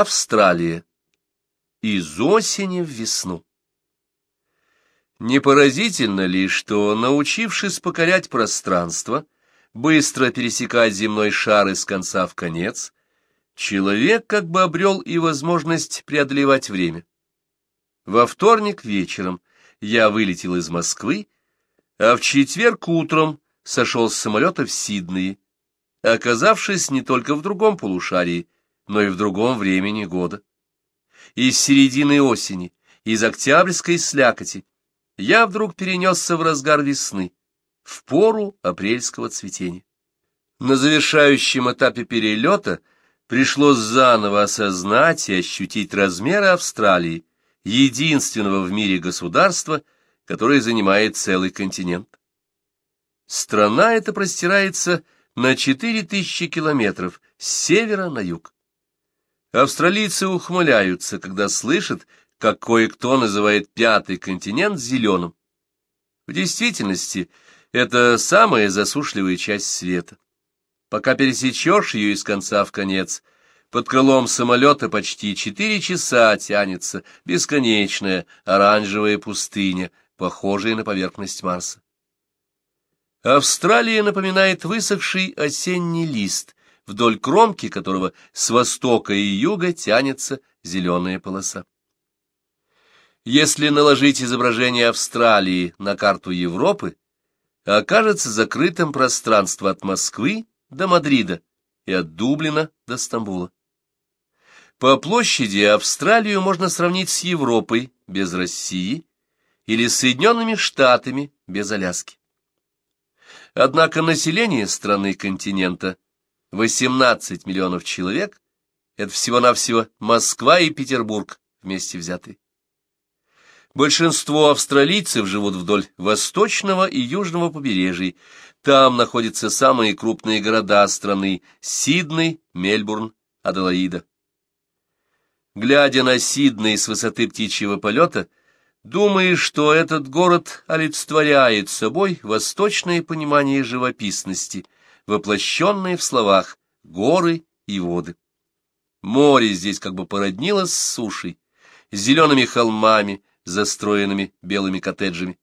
Австралия. Из осени в весну. Не поразительно ли, что, научившись покорять пространство, быстро пересекать земной шар из конца в конец, человек как бы обрел и возможность преодолевать время. Во вторник вечером я вылетел из Москвы, а в четверг утром сошел с самолета в Сиднее, оказавшись не только в другом полушарии, но и в другом времени года. Из середины осени, из октябрьской слякоти, я вдруг перенесся в разгар весны, в пору апрельского цветения. На завершающем этапе перелета пришлось заново осознать и ощутить размеры Австралии, единственного в мире государства, которое занимает целый континент. Страна эта простирается на 4000 километров с севера на юг. Австралийцы ухмыляются, когда слышат, как кое-кто называет пятый континент зеленым. В действительности, это самая засушливая часть света. Пока пересечешь ее из конца в конец, под крылом самолета почти четыре часа тянется бесконечная оранжевая пустыня, похожая на поверхность Марса. Австралия напоминает высохший осенний лист, вдоль кромки которого с востока и юга тянется зеленая полоса. Если наложить изображение Австралии на карту Европы, окажется закрытым пространство от Москвы до Мадрида и от Дублина до Стамбула. По площади Австралию можно сравнить с Европой без России или Соединенными Штатами без Аляски. Однако население страны-континента 18 миллионов человек – это всего-навсего Москва и Петербург вместе взятые. Большинство австралийцев живут вдоль восточного и южного побережий. Там находятся самые крупные города страны – Сидней, Мельбурн, Аделаида. Глядя на Сидней с высоты птичьего полета, думаешь, что этот город олицетворяет собой восточное понимание живописности, воплощенное в словах горы и воды. Море здесь как бы породнилось с сушей, с зелеными холмами, застроенными белыми коттеджами.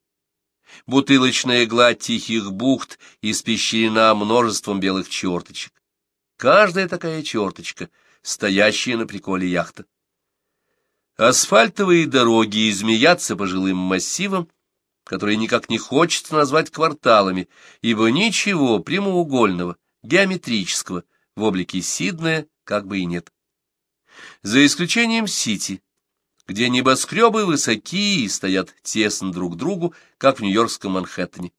Бутылочная гладь тихих бухт испещрена множеством белых черточек. Каждая такая черточка, стоящая на приколе яхта. Асфальтовые дороги измеятся по жилым массивам, которые никак не хочется назвать кварталами, ибо ничего прямоугольного, геометрического в облике Сиднея как бы и нет. За исключением Сити, где небоскребы высокие и стоят тесно друг к другу, как в нью-йоркском Манхэттене.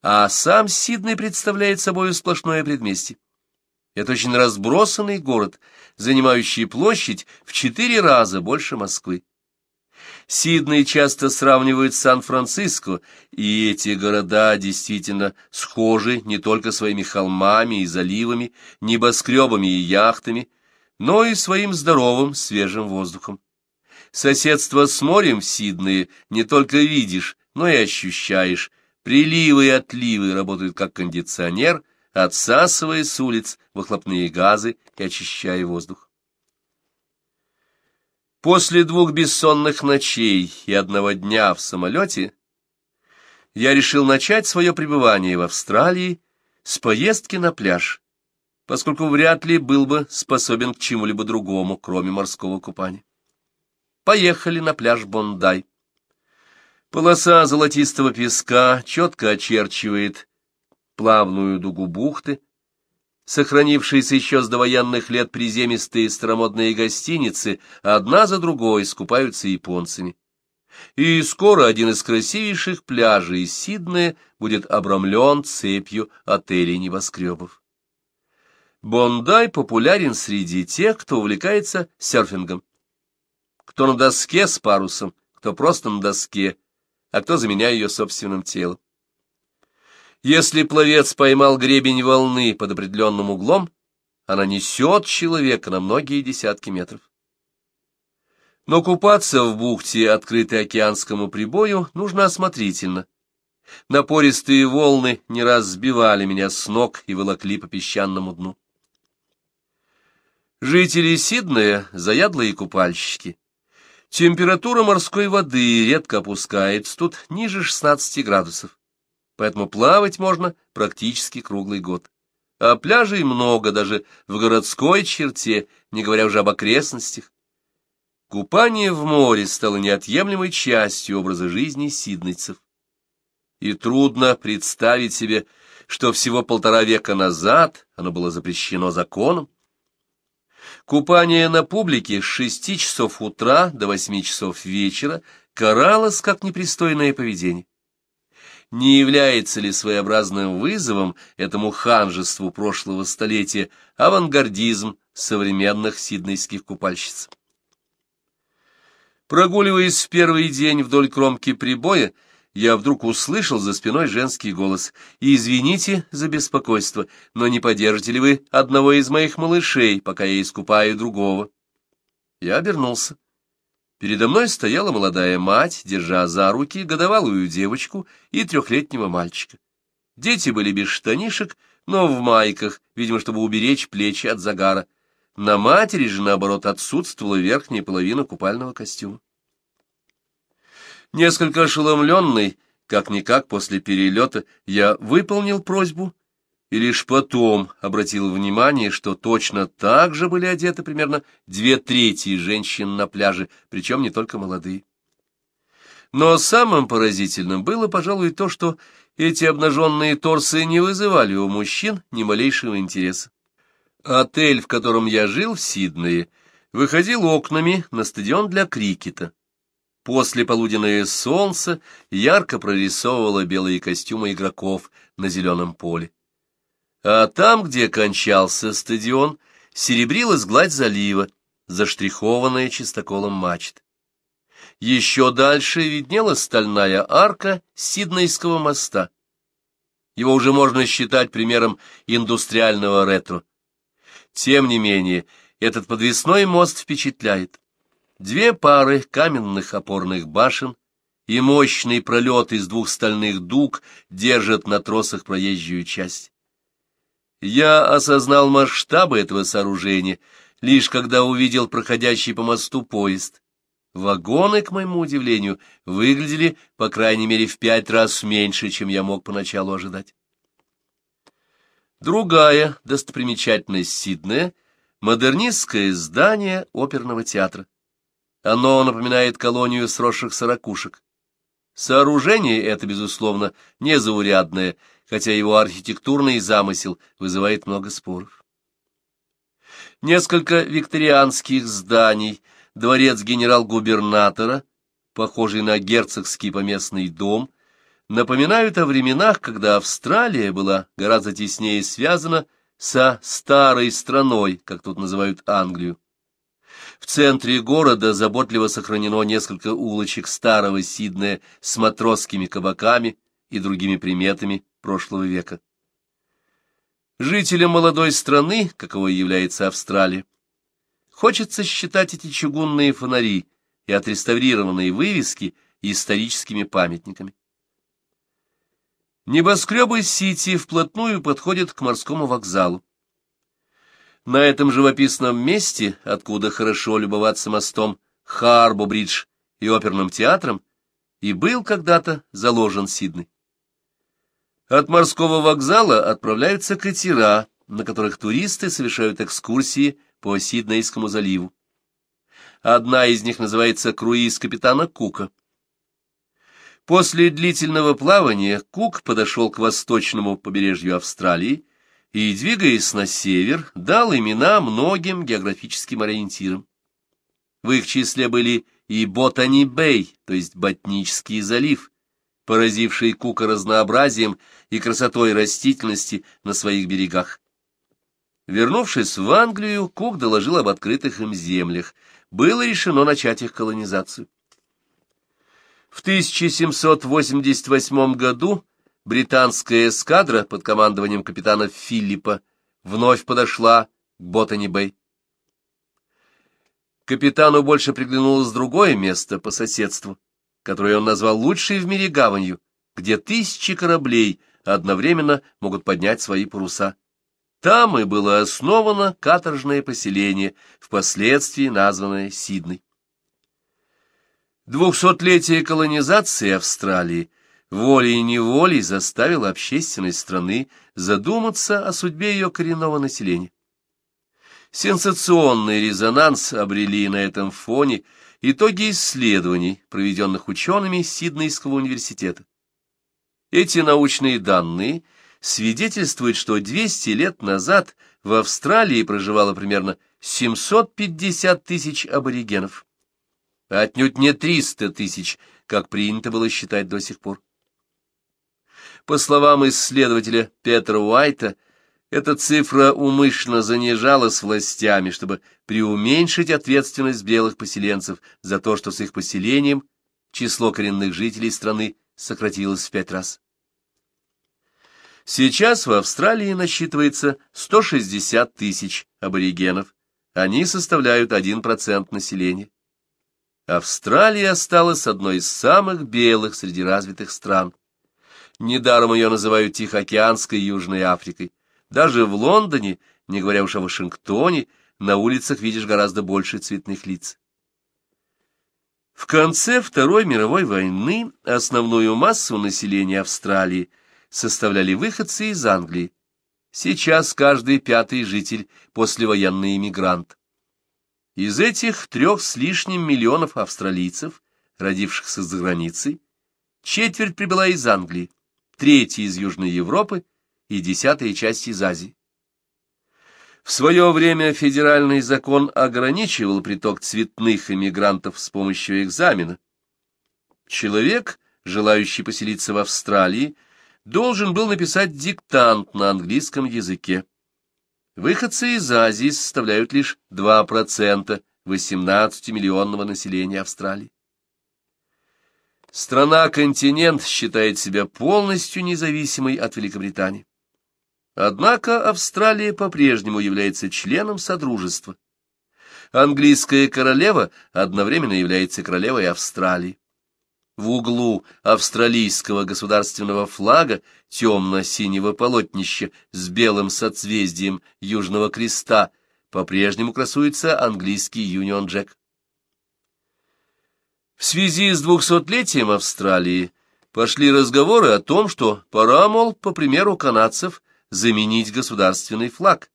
А сам Сидней представляет собой сплошное предместье. Это очень разбросанный город, занимающий площадь в четыре раза больше Москвы. Сидней часто сравнивают с Сан-Франциско, и эти города действительно схожи не только своими холмами и заливами, небоскребами и яхтами, но и своим здоровым свежим воздухом. Соседство с морем в Сиднее не только видишь, но и ощущаешь. Приливы и отливы работают как кондиционер, отсасывая с улиц выхлопные газы и очищая воздух. После двух бессонных ночей и одного дня в самолете я решил начать свое пребывание в Австралии с поездки на пляж, поскольку вряд ли был бы способен к чему-либо другому, кроме морского купания. Поехали на пляж Бондай. Полоса золотистого песка четко очерчивает плавную дугу бухты, сохранившиеся еще с довоенных лет приземистые старомодные гостиницы одна за другой скупаются японцами. И скоро один из красивейших пляжей Сиднея будет обрамлен цепью отелей-небоскребов. Бондай популярен среди тех, кто увлекается серфингом. Кто на доске с парусом, кто просто на доске, а кто заменяя ее собственным телом. Если пловец поймал гребень волны под определенным углом, она несет человека на многие десятки метров. Но купаться в бухте, открытой океанскому прибою, нужно осмотрительно. Напористые волны не раз сбивали меня с ног и волокли по песчаному дну. Жители Сиднея — заядлые купальщики. Температура морской воды редко опускается тут ниже 16 градусов, поэтому плавать можно практически круглый год. А пляжей много даже в городской черте, не говоря уже об окрестностях. Купание в море стало неотъемлемой частью образа жизни сиднейцев. И трудно представить себе, что всего полтора века назад оно было запрещено законом. Купание на публике с шести часов утра до восьми часов вечера каралось как непристойное поведение. Не является ли своеобразным вызовом этому ханжеству прошлого столетия авангардизм современных сиднейских купальщиц? Прогуливаясь в первый день вдоль кромки прибоя, я вдруг услышал за спиной женский голос. «Извините за беспокойство, но не подержите ли вы одного из моих малышей, пока я искупаю другого?» Я обернулся. Передо мной стояла молодая мать, держа за руки годовалую девочку и трехлетнего мальчика. Дети были без штанишек, но в майках, видимо, чтобы уберечь плечи от загара. На матери же, наоборот, отсутствовала верхняя половина купального костюма. Несколько ошеломленный, как-никак после перелета, я выполнил просьбу и лишь потом обратил внимание, что точно так же были одеты примерно две трети женщин на пляже, причем не только молодые. Но самым поразительным было, пожалуй, то, что эти обнаженные торсы не вызывали у мужчин ни малейшего интереса. Отель, в котором я жил в Сиднее, выходил окнами на стадион для крикета. После полуденное солнце ярко прорисовывало белые костюмы игроков на зеленом поле. А там, где кончался стадион, серебрилась гладь залива, заштрихованная чистоколом мачт. Еще дальше виднелась стальная арка Сиднейского моста. Его уже можно считать примером индустриального ретро. Тем не менее, этот подвесной мост впечатляет. Две пары каменных опорных башен и мощный пролет из двух стальных дуг держат на тросах проезжую часть. Я осознал масштабы этого сооружения, лишь когда увидел проходящий по мосту поезд. Вагоны, к моему удивлению, выглядели, по крайней мере, в пять раз меньше, чем я мог поначалу ожидать. Другая достопримечательность Сиднея — модернистское здание оперного театра. Оно напоминает колонию сросших сорокушек. Сооружение это, безусловно, незаурядное, хотя его архитектурный замысел вызывает много споров. Несколько викторианских зданий, дворец генерал-губернатора, похожий на герцогский поместный дом, напоминают о временах, когда Австралия была гораздо теснее связана со старой страной, как тут называют Англию. В центре города заботливо сохранено несколько улочек старого Сиднея с матросскими кабаками и другими приметами прошлого века. Жителям молодой страны, каковой является Австралия, хочется считать эти чугунные фонари и отреставрированные вывески историческими памятниками. Небоскребы Сити вплотную подходят к морскому вокзалу. На этом живописном месте, откуда хорошо любоваться мостом Харбо-Бридж и оперным театром, и был когда-то заложен Сиднey. От морского вокзала отправляются катера, на которых туристы совершают экскурсии по Сиднейскому заливу. Одна из них называется «Круиз капитана Кука». После длительного плавания Кук подошел к восточному побережью Австралии и, двигаясь на север, дал имена многим географическим ориентирам. В их числе были и Ботани-Бэй, то есть Ботнический залив, поразивший Кука разнообразием и красотой растительности на своих берегах. Вернувшись в Англию, Кук доложил об открытых им землях. Было решено начать их колонизацию. В 1788 году британская эскадра под командованием капитана Филиппа вновь подошла к Ботани-Бэй. Капитану больше приглянулось другое место по соседству, которое он назвал лучшей в мире гаванью, где тысячи кораблей одновременно могут поднять свои паруса. Там и было основано каторжное поселение, впоследствии названное Сидней. Двухсотлетие колонизации Австралии волей-неволей заставило общественность страны задуматься о судьбе ее коренного населения. Сенсационный резонанс обрели на этом фоне итоги исследований, проведенных учеными Сиднейского университета. Эти научные данные свидетельствуют, что 200 лет назад в Австралии проживало примерно 750 тысяч аборигенов. Отнюдь не 300 тысяч, как принято было считать до сих пор. По словам исследователя Петра Уайта, эта цифра умышленно занижалась властями, чтобы преуменьшить ответственность белых поселенцев за то, что с их поселением число коренных жителей страны сократилось в пять раз. Сейчас в Австралии насчитывается 160 тысяч аборигенов. Они составляют 1% населения. Австралия осталась одной из самых белых среди развитых стран. Недаром ее называют Тихоокеанской Южной Африкой. Даже в Лондоне, не говоря уж о Вашингтоне, на улицах видишь гораздо больше цветных лиц. В конце Второй мировой войны основную массу населения Австралии составляли выходцы из Англии. Сейчас каждый пятый житель – послевоенный иммигрант. Из этих трех с лишним миллионов австралийцев, родившихся за границей, четверть прибыла из Англии, третья из Южной Европы и десятая часть из Азии. В свое время федеральный закон ограничивал приток цветных иммигрантов с помощью экзамена. Человек, желающий поселиться в Австралии, должен был написать диктант на английском языке. Выходцы из Азии составляют лишь 2% 18-миллионного населения Австралии. Страна-континент считает себя полностью независимой от Великобритании. Однако Австралия по-прежнему является членом Содружества. Английская королева одновременно является королевой Австралии. В углу австралийского государственного флага темно-синего полотнища с белым соцвездием Южного Креста по-прежнему красуется английский Юнион Джек. В связи с двухсотлетием Австралии пошли разговоры о том, что пора, мол, по примеру канадцев, заменить государственный флаг,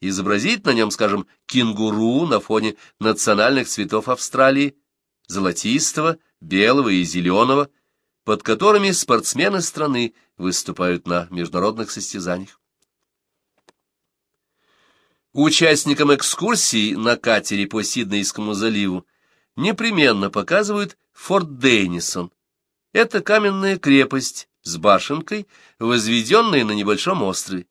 изобразить на нем, скажем, кенгуру на фоне национальных цветов Австралии, золотистого, белого и зеленого, под которыми спортсмены страны выступают на международных состязаниях. Участникам экскурсий на катере по Сиднейскому заливу непременно показывают Форт Деннисон. Это каменная крепость с башенкой, возведенная на небольшом острове.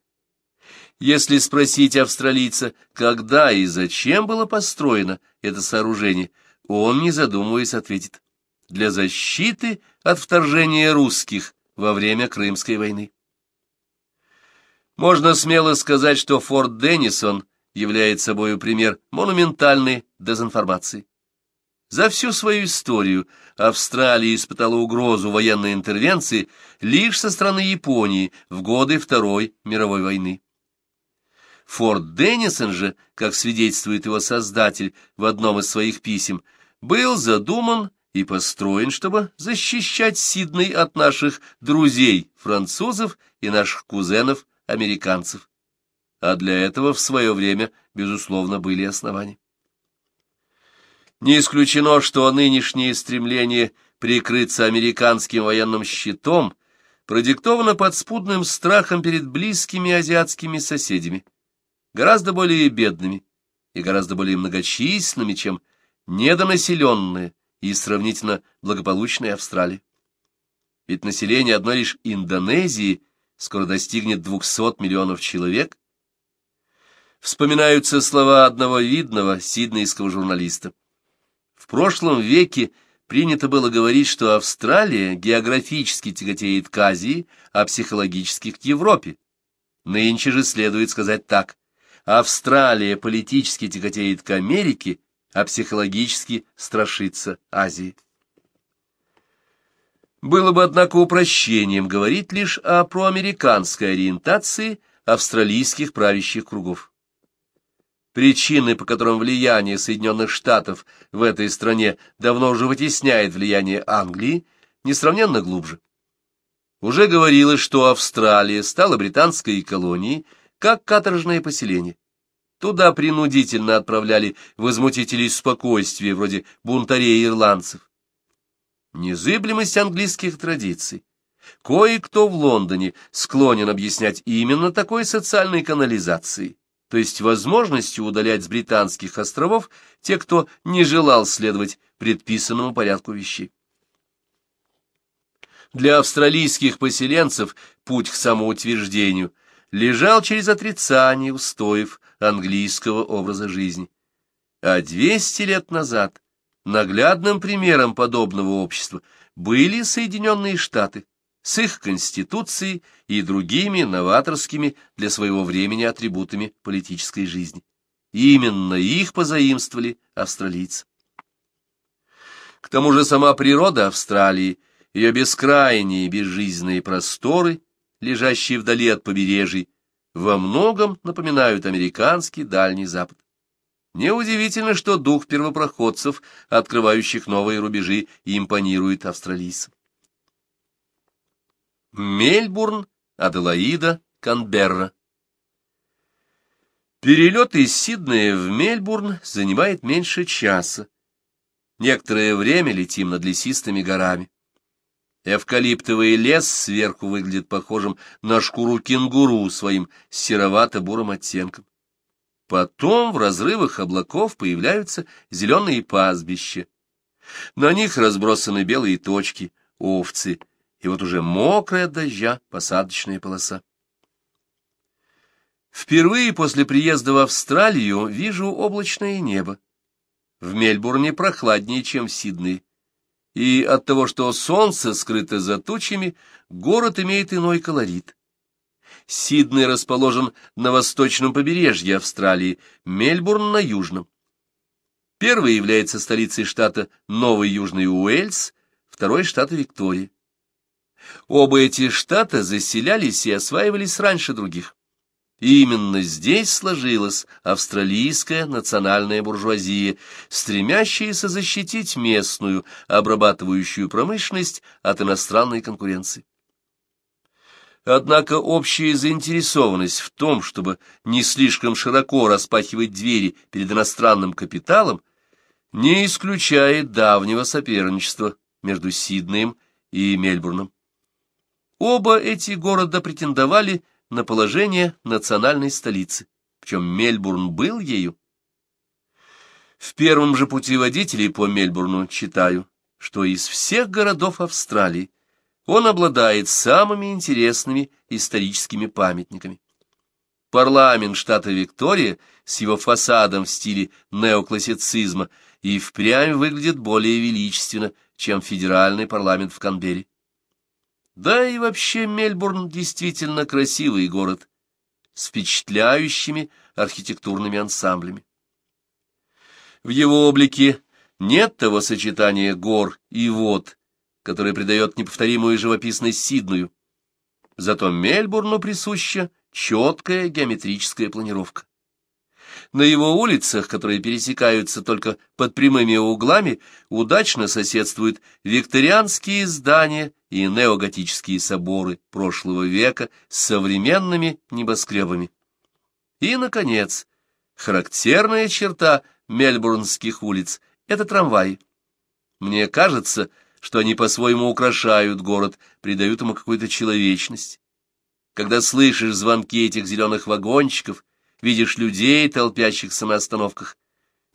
Если спросить австралийца, когда и зачем было построено это сооружение, он, не задумываясь, ответит для защиты от вторжения русских во время Крымской войны. Можно смело сказать, что Форт Деннисон является собой пример монументальной дезинформации. За всю свою историю Австралия испытала угрозу военной интервенции лишь со стороны Японии в годы Второй мировой войны. Форт Деннисон же, как свидетельствует его создатель в одном из своих писем, был задуман и построен, чтобы защищать Сидней от наших друзей, французов и наших кузенов, американцев. А для этого в свое время, безусловно, были основания. Не исключено, что нынешнее стремление прикрыться американским военным щитом продиктовано подспудным страхом перед близкими азиатскими соседями, гораздо более бедными и гораздо более многочисленными, чем недонаселенные и сравнительно благополучной Австралии. Ведь население одной лишь Индонезии скоро достигнет 200 миллионов человек. Вспоминаются слова одного видного сиднейского журналиста. В прошлом веке принято было говорить, что Австралия географически тяготеет к Азии, а психологически к Европе. Нынче же следует сказать так. Австралия политически тяготеет к Америке, а психологически страшится Азии. Было бы, однако, упрощением говорить лишь о проамериканской ориентации австралийских правящих кругов. Причины, по которым влияние Соединенных Штатов в этой стране давно уже вытесняет влияние Англии, несравненно глубже. Уже говорилось, что Австралия стала британской колонией, как каторжное поселение. Туда принудительно отправляли возмутителей спокойствия, вроде бунтарей-ирландцев. Незыблемость английских традиций. Кое-кто в Лондоне склонен объяснять именно такой социальной канализацией, то есть возможностью удалять с британских островов те, кто не желал следовать предписанному порядку вещей. Для австралийских поселенцев путь к самоутверждению лежал через отрицание устоев английского образа жизни. А 200 лет назад наглядным примером подобного общества были Соединенные Штаты с их конституцией и другими новаторскими для своего времени атрибутами политической жизни. именно их позаимствовали австралийцы. К тому же сама природа Австралии, ее бескрайние безжизненные просторы, лежащие вдали от побережий, во многом напоминают американский Дальний Запад. Неудивительно, что дух первопроходцев, открывающих новые рубежи, импонирует австралийцам. Мельбурн, Аделаида, Канберра. Перелет из Сиднея в Мельбурн занимает меньше часа. Некоторое время летим над лесистыми горами. Эвкалиптовый лес сверху выглядит похожим на шкуру кенгуру своим серовато-бурым оттенком. Потом в разрывах облаков появляются зеленые пастбища. На них разбросаны белые точки, овцы, и вот уже мокрая дождя посадочная полоса. Впервые после приезда в Австралию вижу облачное небо. В Мельбурне прохладнее, чем в Сиднее и от того, что солнце скрыто за тучами, город имеет иной колорит. Сидней расположен на восточном побережье Австралии, Мельбурн на южном. Первый является столицей штата Новый Южный Уэльс, второй — штата Виктория. Оба эти штата заселялись и осваивались раньше других. И именно здесь сложилась австралийская национальная буржуазия, стремящаяся защитить местную обрабатывающую промышленность от иностранной конкуренции. Однако общая заинтересованность в том, чтобы не слишком широко распахивать двери перед иностранным капиталом, не исключает давнего соперничества между Сиднеем и Мельбурном. Оба эти города претендовали на положение национальной столицы, причем Мельбурн был ею. В первом же путеводителе по Мельбурну читаю, что из всех городов Австралии он обладает самыми интересными историческими памятниками. Парламент штата Виктория с его фасадом в стиле неоклассицизма и впрямь выглядит более величественно, чем федеральный парламент в Канберре. Да и вообще Мельбурн действительно красивый город с впечатляющими архитектурными ансамблями. В его облике нет того сочетания гор и вод, которое придает неповторимую живописность Сидную. Зато Мельбурну присуща четкая геометрическая планировка. На его улицах, которые пересекаются только под прямыми углами, удачно соседствуют викторианские здания и неоготические соборы прошлого века с современными небоскребами. И, наконец, характерная черта мельбурнских улиц — это трамваи. Мне кажется, что они по-своему украшают город, придают ему какую-то человечность. Когда слышишь звонки этих зеленых вагончиков, видишь людей, толпящихся на остановках,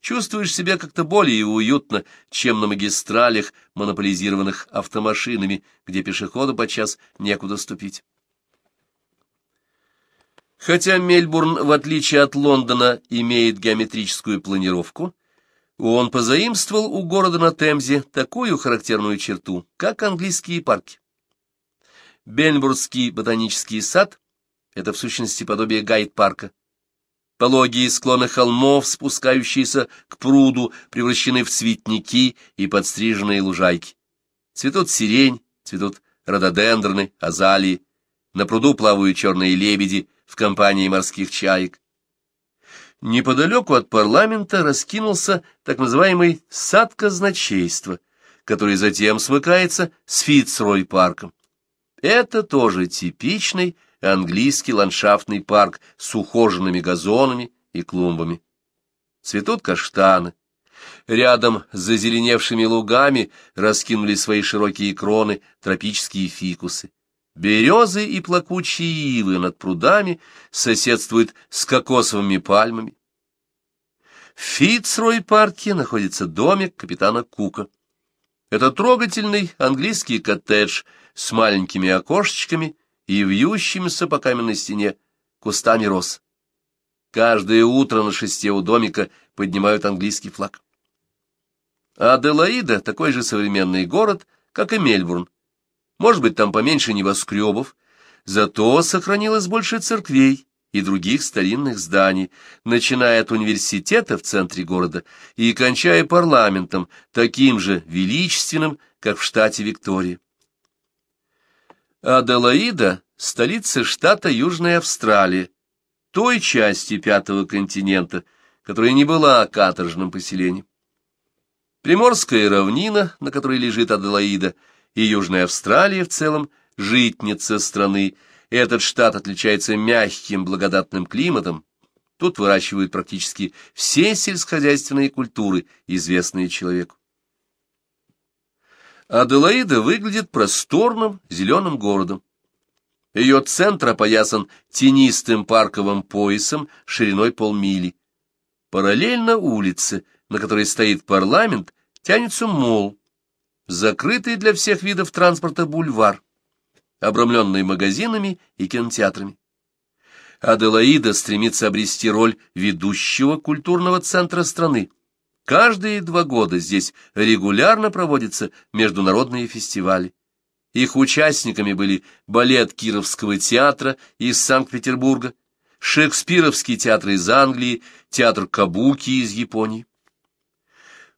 чувствуешь себя как-то более уютно, чем на магистралях, монополизированных автомашинами, где пешеходу подчас некуда ступить. Хотя Мельбурн, в отличие от Лондона, имеет геометрическую планировку, он позаимствовал у города на Темзе такую характерную черту, как английские парки. Бельбургский ботанический сад — это в сущности подобие гайд-парка, Пологие склоны холмов, спускающиеся к пруду, превращены в цветники и подстриженные лужайки. Цветут сирень, цветут рододендроны, азалии. На пруду плавают черные лебеди, в компании морских чаек. Неподалеку от парламента раскинулся так называемый сад казначейства, который затем смыкается с Фицрой-парком. Это тоже типичный английский ландшафтный парк с ухоженными газонами и клумбами. Цветут каштаны. Рядом с зазеленевшими лугами раскинули свои широкие кроны тропические фикусы. Березы и плакучие ивы над прудами соседствуют с кокосовыми пальмами. В Фицрой-парке находится домик капитана Кука. Это трогательный английский коттедж с маленькими окошечками и вьющимися по каменной стене кустами роз. Каждое утро на шесте у домика поднимают английский флаг. Аделаида — такой же современный город, как и Мельбурн. Может быть, там поменьше небоскребов, зато сохранилось больше церквей и других старинных зданий, начиная от университета в центре города и кончая парламентом, таким же величественным, как в штате Виктория. Аделаида — столица штата Южная Австралия, той части пятого континента, которая не была каторжным поселением. Приморская равнина, на которой лежит Аделаида, и Южная Австралия в целом, житница страны, этот штат отличается мягким благодатным климатом, тут выращивают практически все сельскохозяйственные культуры, известные человеку. Аделаида выглядит просторным зеленым городом. Ее центр опоясан тенистым парковым поясом шириной полмили. Параллельно улице, на которой стоит парламент, тянется мол, закрытый для всех видов транспорта бульвар, обрамленный магазинами и кинотеатрами. Аделаида стремится обрести роль ведущего культурного центра страны. Каждые два года здесь регулярно проводятся международные фестивали. Их участниками были балет Кировского театра из Санкт-Петербурга, Шекспировский театр из Англии, театр Кабуки из Японии.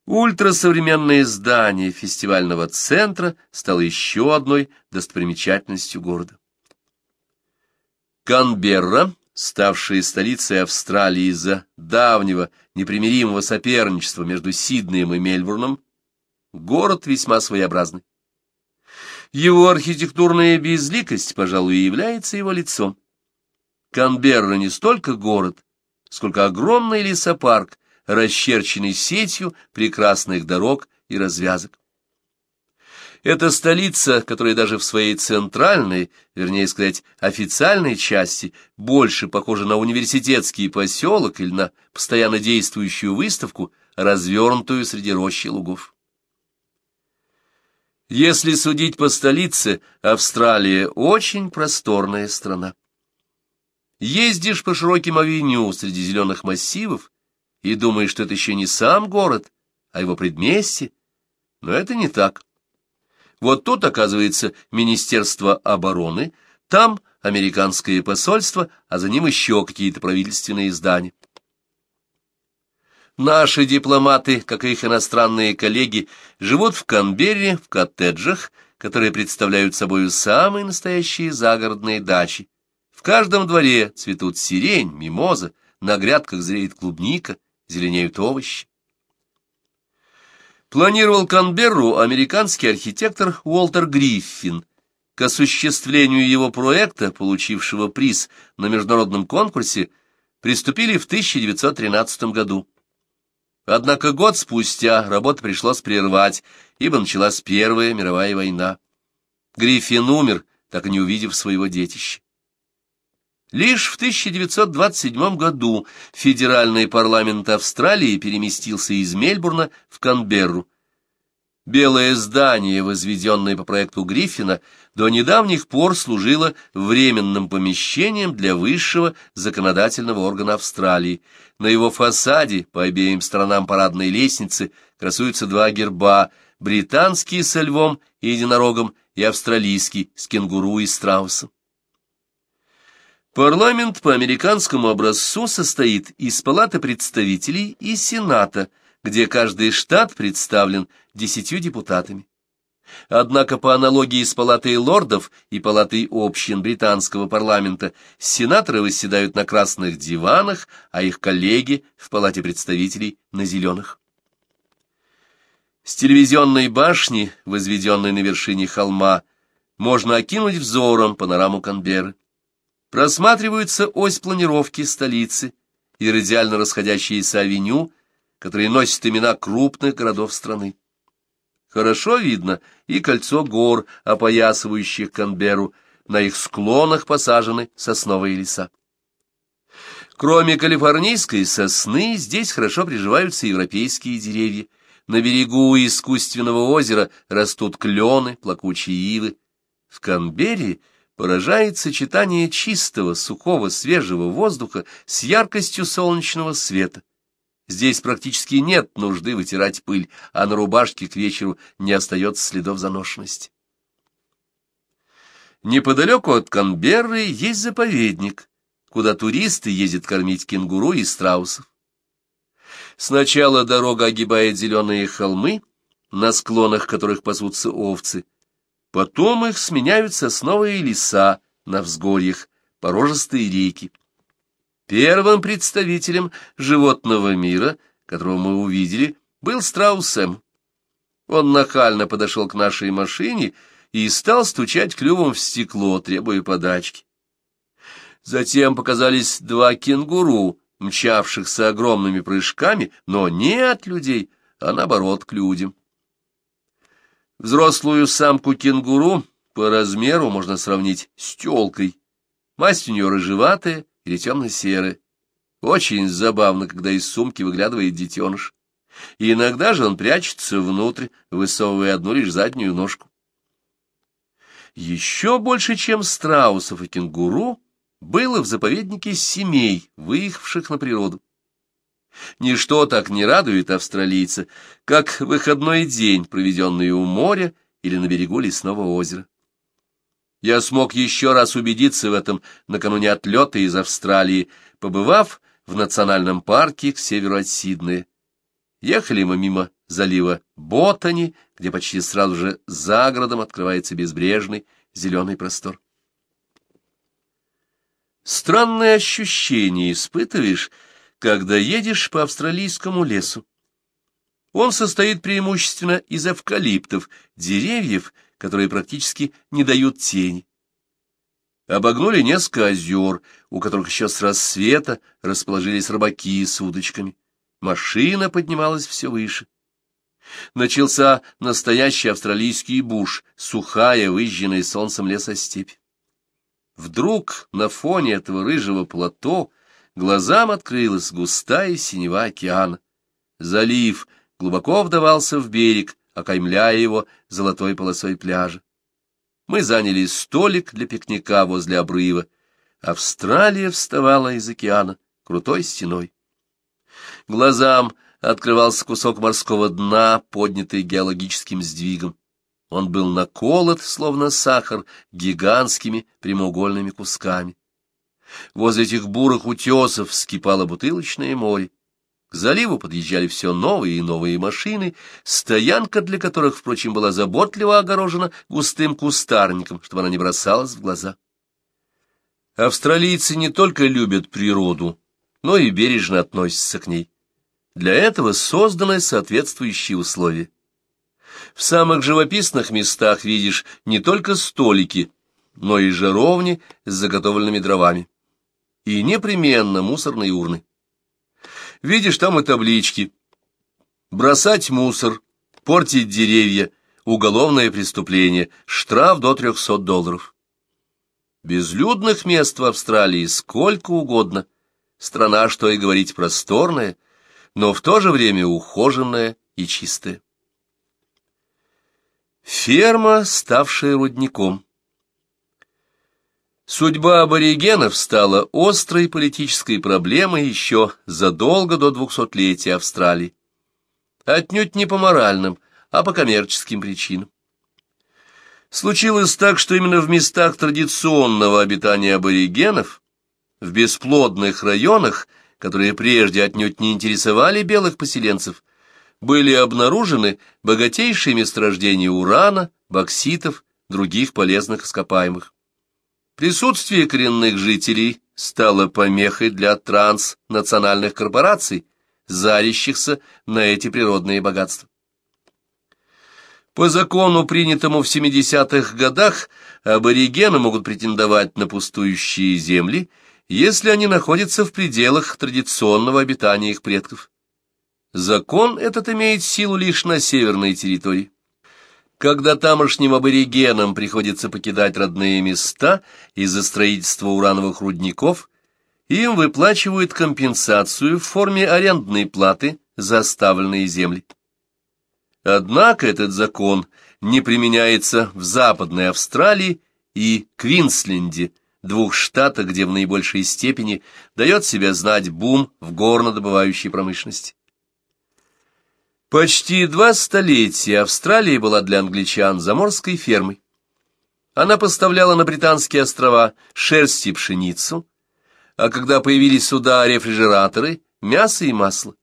Ультрасовременное здание фестивального центра стало еще одной достопримечательностью города. Канберра, ставшая столицей Австралии из-за давнего непримиримого соперничества между Сиднеем и Мельбурном, город весьма своеобразный. Его архитектурная безликость, пожалуй, является его лицом. Канберра не столько город, сколько огромный лесопарк, расчерченный сетью прекрасных дорог и развязок. Это столица, которая даже в своей центральной, вернее сказать, официальной части, больше похожа на университетский поселок или на постоянно действующую выставку, развернутую среди рощи лугов. Если судить по столице, Австралия очень просторная страна. Ездишь по широким авеню среди зеленых массивов и думаешь, что это еще не сам город, а его предместье, но это не так. Вот тут, оказывается, Министерство обороны, там американское посольство, а за ним еще какие-то правительственные здания. Наши дипломаты, как и их иностранные коллеги, живут в Канберре, в коттеджах, которые представляют собой самые настоящие загородные дачи. В каждом дворе цветут сирень, мимоза, на грядках зреет клубника, зеленеют овощи. Планировал Канберру американский архитектор Уолтер Гриффин. К осуществлению его проекта, получившего приз на международном конкурсе, приступили в 1913 году. Однако год спустя работу пришлось прервать, ибо началась Первая мировая война. Гриффин умер, так и не увидев своего детища. Лишь в 1927 году федеральный парламент Австралии переместился из Мельбурна в Канберру, Белое здание, возведенное по проекту Гриффина, до недавних пор служило временным помещением для высшего законодательного органа Австралии. На его фасаде по обеим сторонам парадной лестницы красуются два герба – британский со львом и единорогом и австралийский с кенгуру и страусом. Парламент по американскому образцу состоит из Палаты представителей и Сената – где каждый штат представлен десятью депутатами. Однако по аналогии с палатой лордов и палатой общин британского парламента сенаторы восседают на красных диванах, а их коллеги в палате представителей на зеленых. С телевизионной башни, возведенной на вершине холма, можно окинуть взором панораму Канберры. Просматривается ось планировки столицы и радиально расходящиеся авеню, которые носят имена крупных городов страны. Хорошо видно и кольцо гор, опоясывающих Канберру, на их склонах посажены сосновые леса. Кроме калифорнийской сосны, здесь хорошо приживаются европейские деревья. На берегу искусственного озера растут клены, плакучие ивы. В Канберре поражает сочетание чистого, сухого, свежего воздуха с яркостью солнечного света. Здесь практически нет нужды вытирать пыль, а на рубашке к вечеру не остается следов заношенности. Неподалеку от Канберры есть заповедник, куда туристы ездят кормить кенгуру и страусов. Сначала дорога огибает зеленые холмы, на склонах которых пасутся овцы, потом их сменяют сосновые леса на взгорьях, порожистые реки. Первым представителем животного мира, которого мы увидели, был страусом. Он нахально подошел к нашей машине и стал стучать клювом в стекло, требуя подачки. Затем показались два кенгуру, мчавшихся огромными прыжками, но не от людей, а наоборот к людям. Взрослую самку кенгуру по размеру можно сравнить с телкой. Масть у нее рыжеватая, или темно-серое. Очень забавно, когда из сумки выглядывает детеныш. И иногда же он прячется внутрь, высовывая одну лишь заднюю ножку. Еще больше, чем страусов и кенгуру, было в заповеднике семей, выехавших на природу. Ничто так не радует австралийца, как выходной день, проведенный у моря или на берегу лесного озера. Я смог еще раз убедиться в этом накануне отлета из Австралии, побывав в национальном парке к северу от Сиднея. Ехали мы мимо залива Ботани, где почти сразу же за городом открывается безбрежный зеленый простор. Странное ощущение испытываешь, когда едешь по австралийскому лесу. Он состоит преимущественно из эвкалиптов, деревьев, которые практически не дают тени. Обогнули несколько озер, у которых еще с рассвета расположились рыбаки с удочками. Машина поднималась все выше. Начался настоящий австралийский буш, сухая, выжженная солнцем лесостепь. Вдруг на фоне этого рыжего плато глазам открылась густая синева океана. Залив глубоко вдавался в берег, окаймляя его золотой полосой пляжа. Мы заняли столик для пикника возле обрыва. Австралия вставала из океана крутой стеной. Глазам открывался кусок морского дна, поднятый геологическим сдвигом. Он был наколот, словно сахар, гигантскими прямоугольными кусками. Возле этих бурых утесов вскипало бутылочное море. К заливу подъезжали все новые и новые машины, стоянка для которых, впрочем, была заботливо огорожена густым кустарником, чтобы она не бросалась в глаза. Австралийцы не только любят природу, но и бережно относятся к ней. Для этого созданы соответствующие условия. В самых живописных местах видишь не только столики, но и жаровни с заготовленными дровами. И непременно мусорные урны. Видишь, там и таблички. Бросать мусор, портить деревья, уголовное преступление, штраф до 300 долларов. Безлюдных мест в Австралии сколько угодно. Страна, что и говорить, просторная, но в то же время ухоженная и чистая. Ферма, ставшая рудником. Судьба аборигенов стала острой политической проблемой еще задолго до двухсотлетия Австралии. Отнюдь не по моральным, а по коммерческим причинам. Случилось так, что именно в местах традиционного обитания аборигенов, в бесплодных районах, которые прежде отнюдь не интересовали белых поселенцев, были обнаружены богатейшие месторождения урана, бокситов, других полезных ископаемых. Присутствие коренных жителей стало помехой для транснациональных корпораций, зарящихся на эти природные богатства. По закону, принятому в 70-х годах, аборигены могут претендовать на пустующие земли, если они находятся в пределах традиционного обитания их предков. Закон этот имеет силу лишь на северной территории. Когда тамошним аборигенам приходится покидать родные места из-за строительства урановых рудников, им выплачивают компенсацию в форме арендной платы за оставленные земли. Однако этот закон не применяется в Западной Австралии и Квинсленде, двух штатах, где в наибольшей степени дает себя знать бум в горнодобывающей промышленности. Почти два столетия Австралия была для англичан заморской фермой. Она поставляла на британские острова шерсть и пшеницу, а когда появились сюда рефрижераторы, мясо и масло.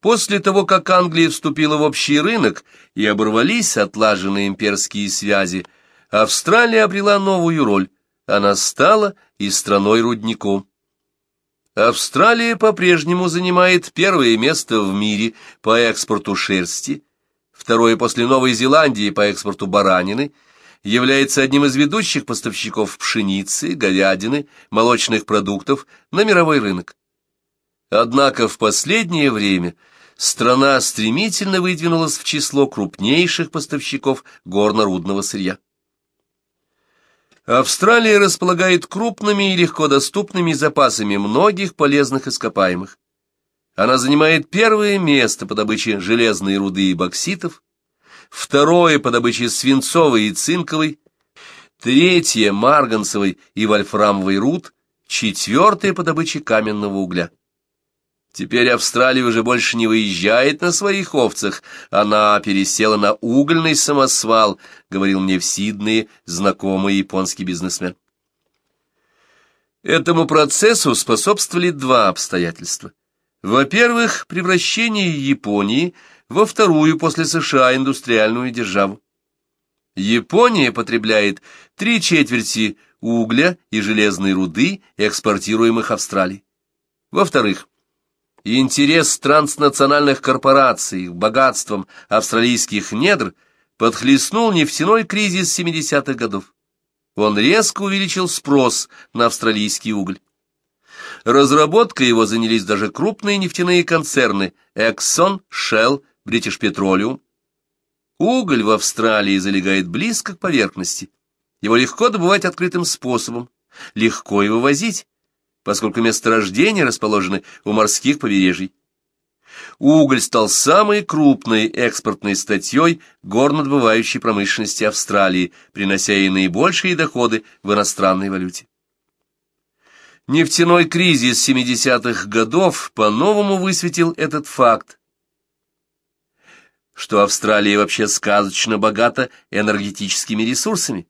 После того, как Англия вступила в общий рынок и оборвались отлаженные имперские связи, Австралия обрела новую роль, она стала и страной-рудником. Австралия по-прежнему занимает первое место в мире по экспорту шерсти, второе после Новой Зеландии по экспорту баранины, является одним из ведущих поставщиков пшеницы, говядины, молочных продуктов на мировой рынок. Однако в последнее время страна стремительно выдвинулась в число крупнейших поставщиков горно-рудного сырья. Австралия располагает крупными и легко доступными запасами многих полезных ископаемых. Она занимает первое место по добыче железной руды и бокситов, второе по добыче свинцовой и цинковой, третье – марганцевой и вольфрамовой руд, четвертое по добыче каменного угля. Теперь Австралия уже больше не выезжает на своих овцах, она пересела на угольный самосвал, говорил мне в Сиднее знакомый японский бизнесмен. Этому процессу способствовали два обстоятельства. Во-первых, превращение Японии во вторую после США индустриальную державу. Япония потребляет три четверти угля и железной руды, экспортируемых Австралией. Во-вторых, интерес транснациональных корпораций к богатствам австралийских недр подхлестнул нефтяной кризис 70-х годов. Он резко увеличил спрос на австралийский уголь. Разработкой его занялись даже крупные нефтяные концерны Exxon, Shell, British Petroleum. Уголь в Австралии залегает близко к поверхности. Его легко добывать открытым способом, легко и вывозить, поскольку месторождения расположены у морских побережий. Уголь стал самой крупной экспортной статьей горнодобывающей промышленности Австралии, принося ей наибольшие доходы в иностранной валюте. Нефтяной кризис 70-х годов по-новому высветил этот факт, что Австралия вообще сказочно богата энергетическими ресурсами.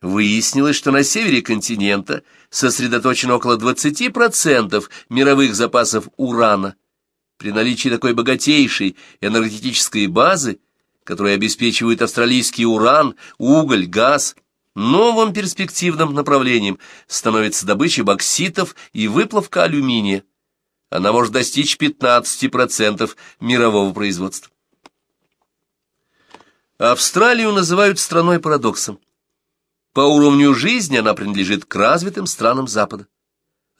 Выяснилось, что на севере континента сосредоточено около 20% мировых запасов урана. При наличии такой богатейшей энергетической базы, которая обеспечивает австралийский уран, уголь, газ, новым перспективным направлением становится добыча бокситов и выплавка алюминия. Она может достичь 15% мирового производства. Австралию называют страной парадоксом. По уровню жизни она принадлежит к развитым странам Запада,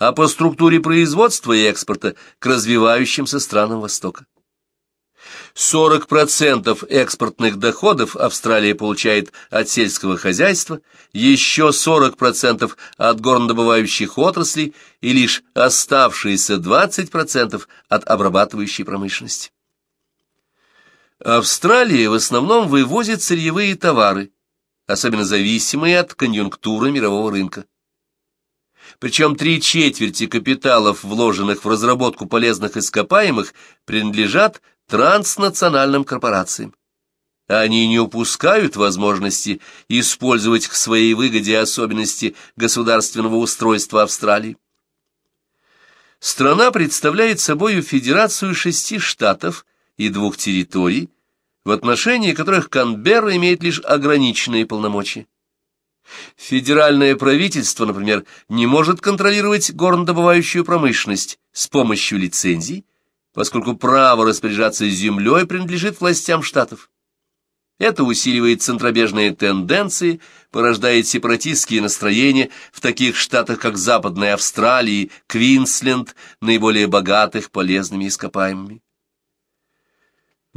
а по структуре производства и экспорта к развивающимся странам Востока. 40% экспортных доходов Австралия получает от сельского хозяйства, еще 40% от горнодобывающих отраслей и лишь оставшиеся 20% от обрабатывающей промышленности. Австралия в основном вывозит сырьевые товары, особенно зависимые от конъюнктуры мирового рынка. Причем три четверти капиталов, вложенных в разработку полезных ископаемых, принадлежат транснациональным корпорациям. Они не упускают возможности использовать к своей выгоде особенности государственного устройства Австралии. Страна представляет собой федерацию шести штатов и двух территорий, в отношении которых Канберра имеет лишь ограниченные полномочия. Федеральное правительство, например, не может контролировать горнодобывающую промышленность с помощью лицензий, поскольку право распоряжаться землей принадлежит властям штатов. Это усиливает центробежные тенденции, порождает сепаратистские настроения в таких штатах, как Западная Австралия Квинсленд, наиболее богатых полезными ископаемыми.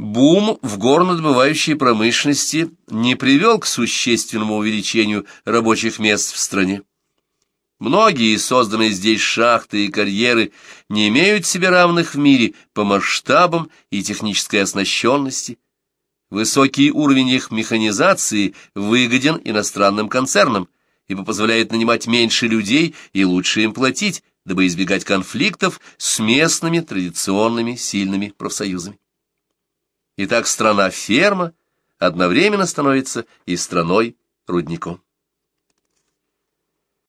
Бум в горнодобывающей промышленности не привел к существенному увеличению рабочих мест в стране. Многие созданные здесь шахты и карьеры не имеют себе равных в мире по масштабам и технической оснащенности. Высокий уровень их механизации выгоден иностранным концернам, ибо позволяет нанимать меньше людей и лучше им платить, дабы избегать конфликтов с местными традиционными сильными профсоюзами. Итак, страна-ферма одновременно становится и страной-рудником.